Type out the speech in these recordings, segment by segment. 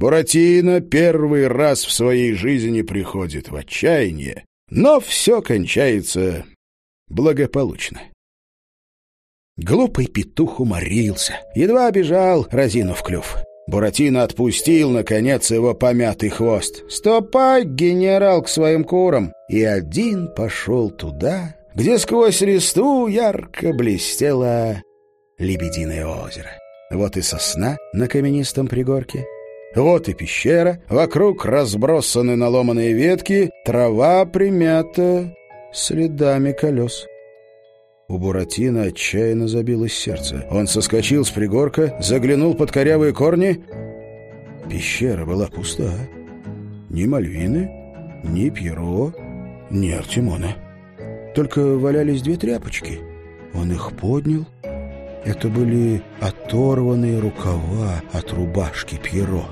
Буратино первый раз в своей жизни приходит в отчаяние, но все кончается благополучно. Глупый петух уморился, едва бежал, разинув клюв. Буратино отпустил, наконец, его помятый хвост. «Ступай, генерал, к своим курам!» И один пошел туда, где сквозь листу ярко блестело Лебединое озеро. Вот и сосна на каменистом пригорке, вот и пещера, вокруг разбросаны наломанные ветки, трава примята следами колес. У Буратино отчаянно забилось сердце. Он соскочил с пригорка, заглянул под корявые корни. Пещера была пуста. Ни Мальвины, ни Пьеро, ни Артемона. Только валялись две тряпочки. Он их поднял. Это были оторванные рукава от рубашки Пьеро.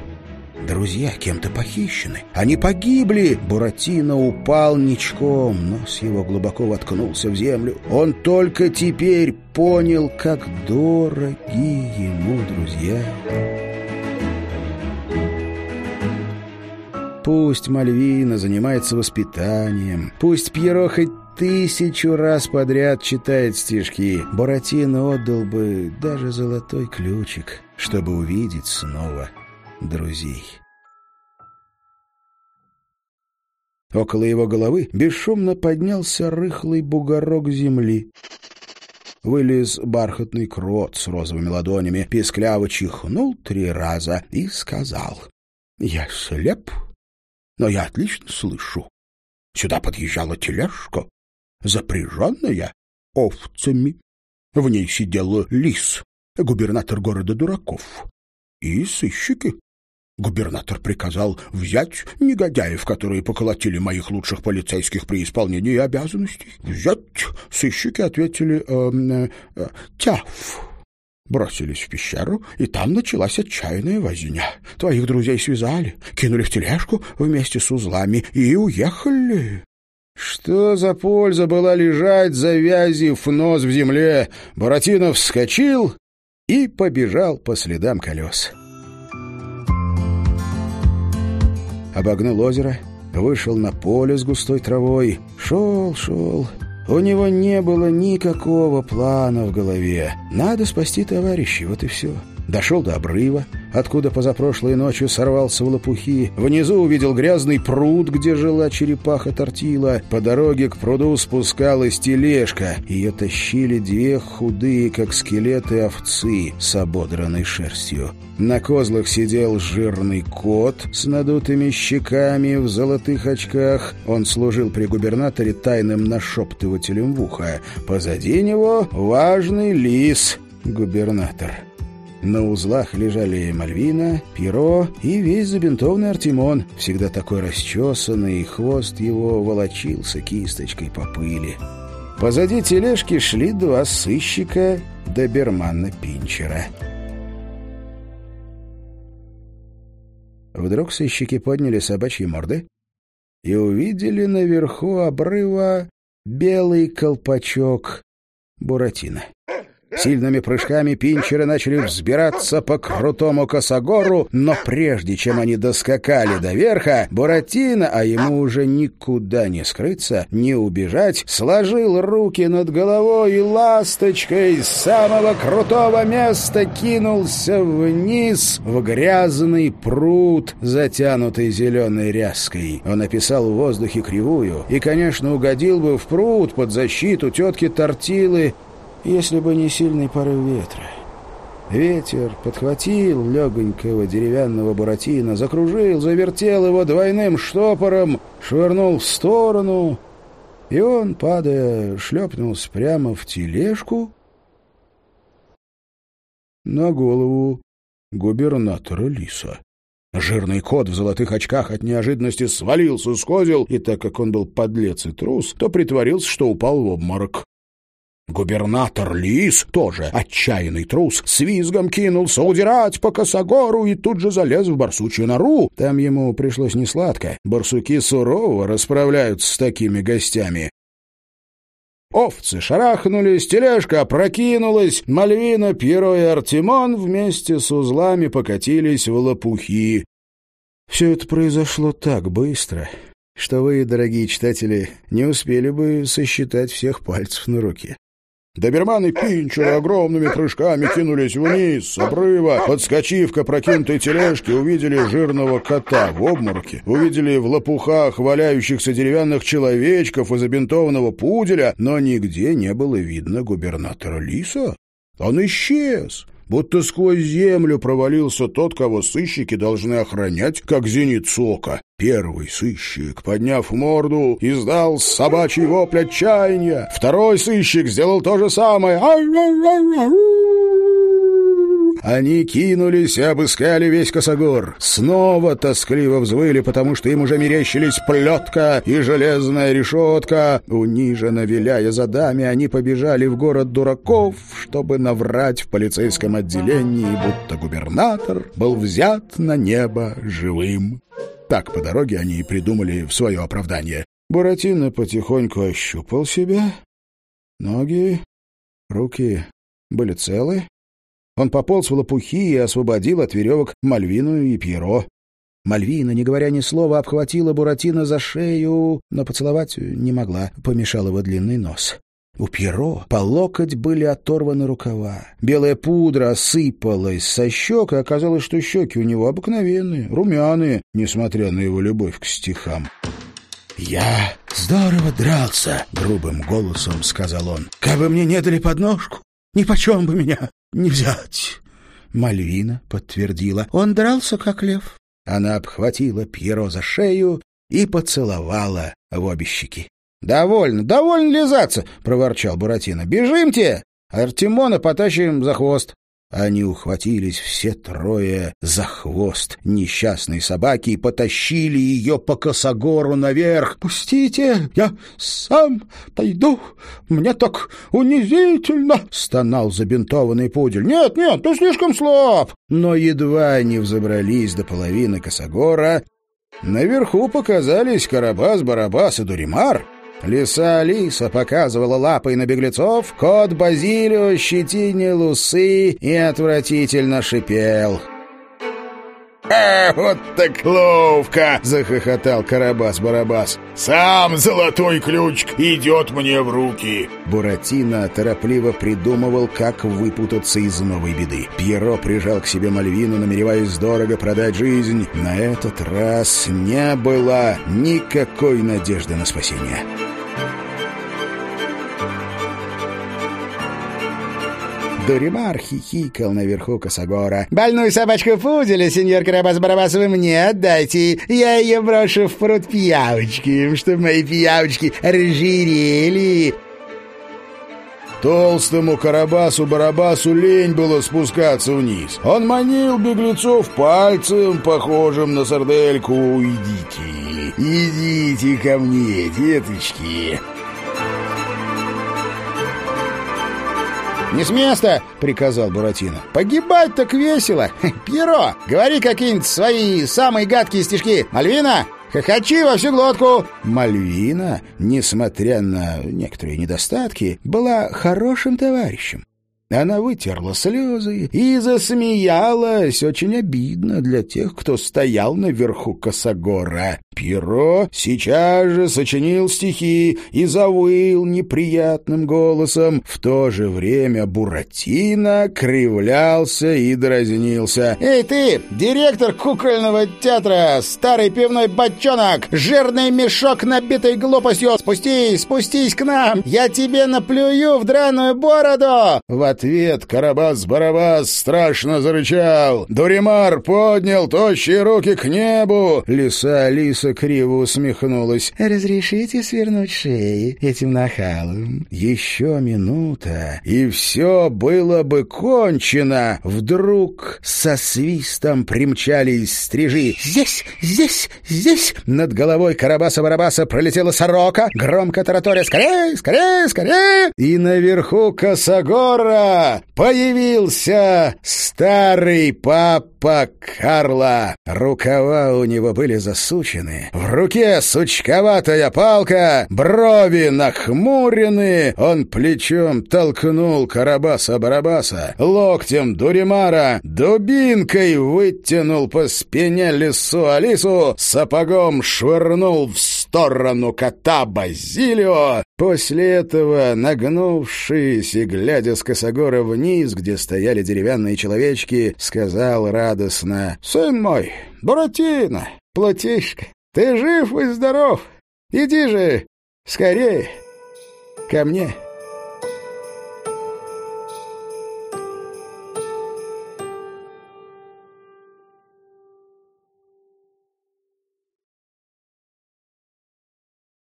Друзья кем-то похищены. Они погибли. Буратино упал ничком. Нос его глубоко воткнулся в землю. Он только теперь понял, как дороги ему друзья. Пусть Мальвина занимается воспитанием. Пусть Пьеро хоть тысячу раз подряд читает стишки. Буратино отдал бы даже золотой ключик, чтобы увидеть снова друзей. Около его головы бесшумно поднялся рыхлый бугорок земли. Вылез бархатный крот с розовыми ладонями, пискляво чихнул три раза и сказал. — Я слеп, но я отлично слышу. Сюда подъезжала тележка, запряженная овцами. В ней сидел лис, губернатор города дураков, и сыщики. Губернатор приказал взять негодяев, которые поколотили моих лучших полицейских при исполнении обязанностей. Взять. Сыщики ответили э, э, «Тяф». Бросились в пещеру, и там началась отчаянная возня. Твоих друзей связали, кинули в тележку вместе с узлами и уехали. Что за польза была лежать, завязив нос в земле? Буратино вскочил и побежал по следам колес. Обогнул озеро, вышел на поле с густой травой, шел, шел. У него не было никакого плана в голове. Надо спасти товарищей, вот и все. Дошел до обрыва, откуда позапрошлой ночью сорвался в лопухи. Внизу увидел грязный пруд, где жила черепаха Тортила. По дороге к пруду спускалась тележка. Ее тащили две худые, как скелеты, овцы с ободранной шерстью. На козлах сидел жирный кот с надутыми щеками в золотых очках. Он служил при губернаторе тайным нашептывателем в ухо. Позади него важный лис, губернатор. На узлах лежали Мальвина, Пиро и весь забинтованный Артемон, всегда такой расчесанный, хвост его волочился кисточкой по пыли. Позади тележки шли два сыщика добермана Пинчера. Вдруг сыщики подняли собачьи морды и увидели наверху обрыва белый колпачок Буратино. Сильными прыжками пинчеры начали взбираться по крутому косогору, но прежде чем они доскакали до верха, Буратино, а ему уже никуда не скрыться, не убежать, сложил руки над головой и ласточкой с самого крутого места кинулся вниз в грязный пруд, затянутый зеленой ряской. Он описал в воздухе кривую и, конечно, угодил бы в пруд под защиту тетки Тортилы, если бы не сильный порыв ветра. Ветер подхватил легонького деревянного буратино, закружил, завертел его двойным штопором, швырнул в сторону, и он, падая, шлепнулся прямо в тележку на голову губернатора Лиса. Жирный кот в золотых очках от неожиданности свалился с козел, и так как он был подлец и трус, то притворился, что упал в обморок. Губернатор Лис, тоже отчаянный трус, с визгом кинулся удирать по косогору и тут же залез в барсучью нору. Там ему пришлось несладко. Барсуки сурово расправляются с такими гостями. Овцы шарахнулись, тележка опрокинулась, Мальвина, Пьеро и Артемон вместе с узлами покатились в лопухи. Все это произошло так быстро, что вы, дорогие читатели, не успели бы сосчитать всех пальцев на руке. Доберман и Пинчер огромными прыжками кинулись вниз с обрыва. Подскочив к опрокинутой тележке, увидели жирного кота в обмороке, увидели в лопухах валяющихся деревянных человечков и забинтованного пуделя, но нигде не было видно губернатора Лиса. Он исчез будто сквозь землю провалился тот, кого сыщики должны охранять, как зенит сока. Первый сыщик, подняв морду, издал собачий вопль отчаяния. Второй сыщик сделал то же самое. Они кинулись и обыскали весь косогор. Снова тоскливо взвыли, потому что им уже мерещились плетка и железная решетка. Униженно виляя задами, они побежали в город дураков, чтобы наврать в полицейском отделении, будто губернатор был взят на небо живым. Так по дороге они и придумали в свое оправдание. Буратино потихоньку ощупал себя. Ноги, руки были целы, он пополз в лопухи и освободил от веревок Мальвину и Пьеро. Мальвина, не говоря ни слова, обхватила Буратино за шею, но поцеловать не могла, помешал его длинный нос. У Пьеро по локоть были оторваны рукава. Белая пудра осыпалась со щек, и оказалось, что щеки у него обыкновенные, румяные, несмотря на его любовь к стихам. «Я здорово дрался», — грубым голосом сказал он. «Как бы мне не дали подножку, ни почем бы меня не взять. Мальвина подтвердила. Он дрался, как лев. Она обхватила Пьеро за шею и поцеловала в обе щеки. — Довольно, довольно лизаться, — проворчал Буратино. — Бежимте! Артемона потащим за хвост. Они ухватились все трое за хвост несчастной собаки и потащили ее по косогору наверх. «Пустите, я сам пойду, мне так унизительно!» — стонал забинтованный пудель. «Нет, нет, ты слишком слаб!» Но едва они взобрались до половины косогора, наверху показались Карабас-Барабас и Дуримар — Лиса Алиса показывала лапой на беглецов, кот Базилио щетинил усы и отвратительно шипел. «А, вот так ловко!» — захохотал Карабас-Барабас. «Сам золотой ключ идет мне в руки!» Буратино торопливо придумывал, как выпутаться из новой беды. Пьеро прижал к себе Мальвину, намереваясь дорого продать жизнь. На этот раз не было никакой надежды на спасение. Дуримар хихикал наверху Косогора. «Больную собачку Пуделя, сеньор Карабас-Барабас, вы мне отдайте. Я ее брошу в пруд пиявочки, чтобы мои пиявочки разжирели». Толстому Карабасу-Барабасу лень было спускаться вниз. Он манил беглецов пальцем, похожим на сардельку. «Идите, идите ко мне, деточки!» «Не с места!» — приказал Буратино. «Погибать так весело! Пьеро, говори какие-нибудь свои самые гадкие стишки! Мальвина, хохочи во всю глотку!» Мальвина, несмотря на некоторые недостатки, была хорошим товарищем. Она вытерла слезы и засмеялась, очень обидно для тех, кто стоял наверху косогора. Пьеро сейчас же сочинил стихи и завыл неприятным голосом. В то же время Буратино кривлялся и дразнился. «Эй ты, директор кукольного театра, старый пивной бочонок, жирный мешок, набитый глупостью, спустись, спустись к нам, я тебе наплюю в драную бороду!» В ответ Карабас-Барабас страшно зарычал. Дуримар поднял тощие руки к небу. Лиса-Алиса Алиса криво усмехнулась. «Разрешите свернуть шеи этим нахалам?» Еще минута, и все было бы кончено. Вдруг со свистом примчались стрижи. «Здесь! Здесь! Здесь!» Над головой Карабаса-Барабаса пролетела сорока, громко тараторя «Скорее! Скорее! Скорее!» И наверху Косогора Появился старый папа Карла. Рукава у него были засучены, в руке сучковатая палка, брови нахмурены. Он плечом толкнул Карабаса-Барабаса, локтем Дуримара, дубинкой вытянул по спине лису Алису, сапогом швырнул в сторону кота Базилио. После этого, нагнувшись и глядя с косогора вниз, где стояли деревянные человечки, сказал радостно, «Сын мой, Буратино, плотишка, ты жив и здоров. Иди же скорее ко мне».